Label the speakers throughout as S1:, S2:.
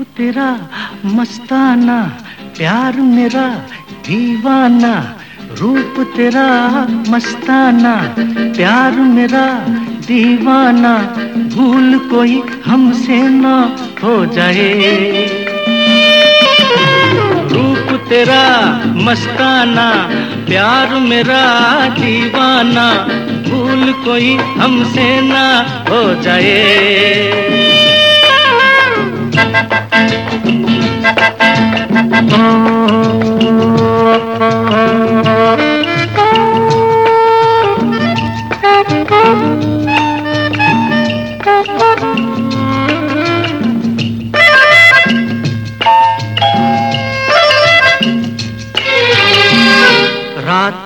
S1: तेरा मस्ताना, प्यार मेरा दीवाना, रूप तेरा मस्ताना, प्यार मेरा दीवाना, भूल कोई हमसे ना हो जाए। रूप तेरा मस्ताना, प्यार मेरा दीवाना, भूल कोई हमसे ना हो जाए। रात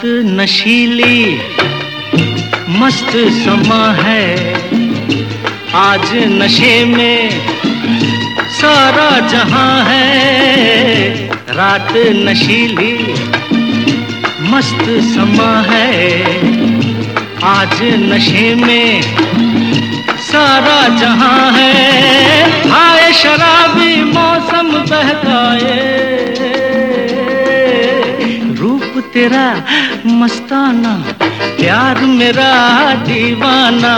S1: नशीली मस्त समा है। आज नशे में सारा जहाँ है। रात नशीली मस्त समा है। आज नशे में सारा जहाँ है। हाय शराबी मौसम बहकाए। रूप तेरा मस्ताना, प्यार मेरा दीवाना।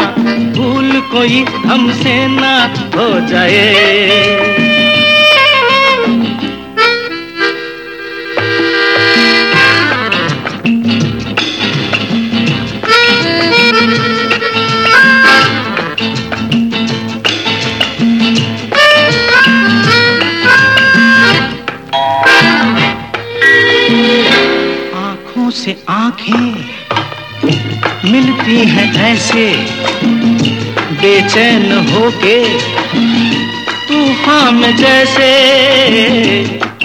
S1: भूल कोई हमसे ना हो जाए। से आँखें मिलती हैं ऐसे बेचैन होके तूफ़ान में जैसे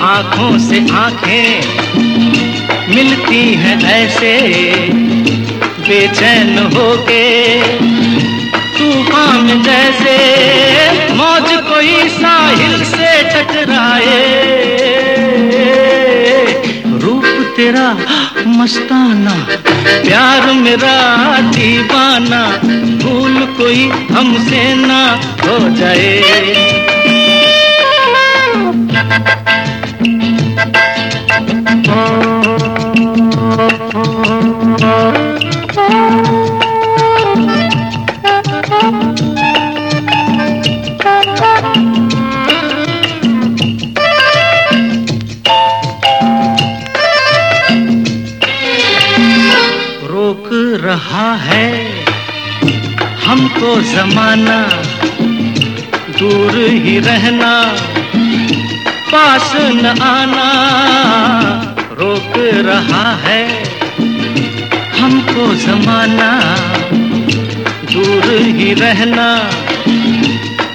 S1: आँखों से आँखें मिलती हैं ऐसे। बेचैन होके तूफ़ान में जैसे मौज कोई साहिल से टकराए। तेरा मस्ताना प्यार मेरा दीवाना भूल कोई हमसे ना हो जाए। हमको जमाना दूर ही रहना, पास न आना, रोक रहा है। हमको जमाना दूर ही रहना,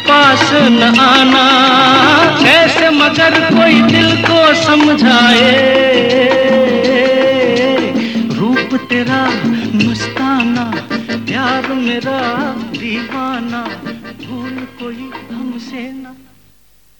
S1: पास न आना कैसे मगर कोई दिल को समझाए। मेरा दीवाना भूल कोई हमसे ना।